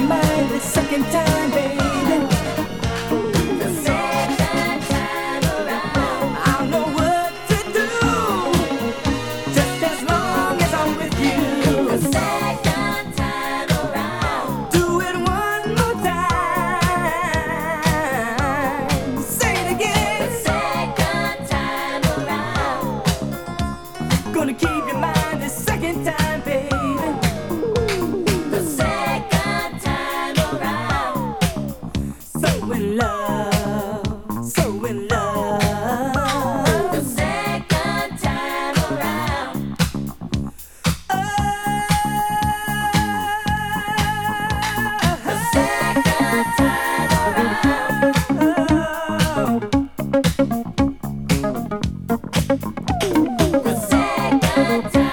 mind the second time. Baby. time.